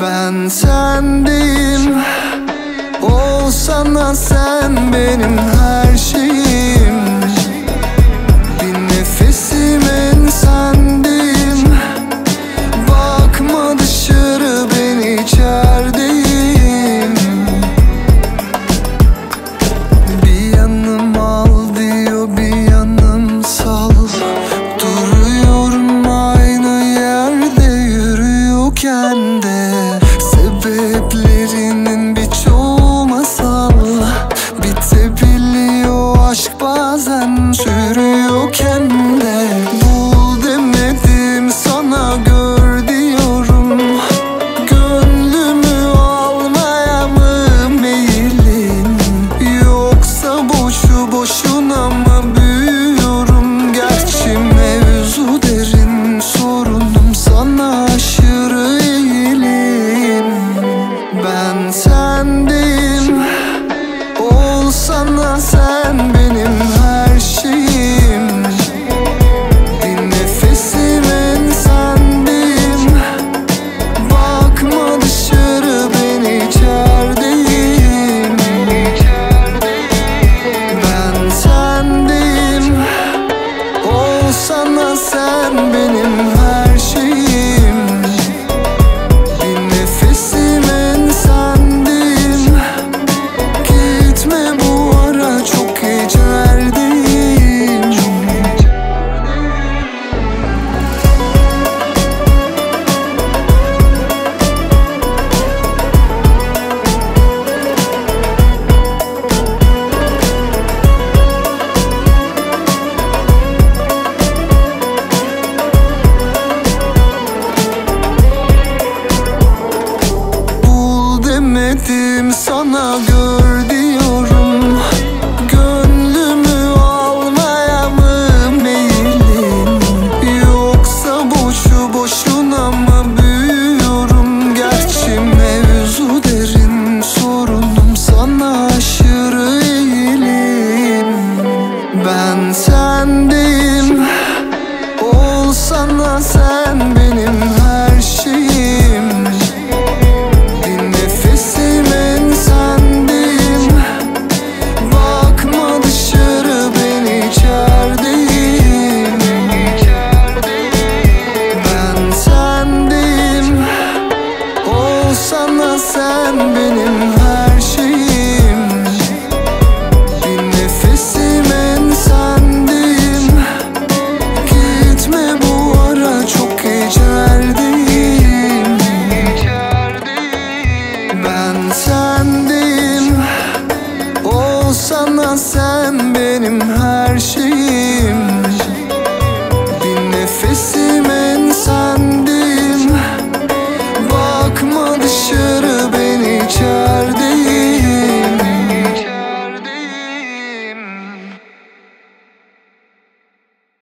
ben sendim Olsana sen benim her şeyim. Ama sen benim her Bir nefesim en sendeyim Bakma dışarı ben içerideyim. Ben sendeyim. Olsana sen benim her şeyim. yana sen benim her şeyim.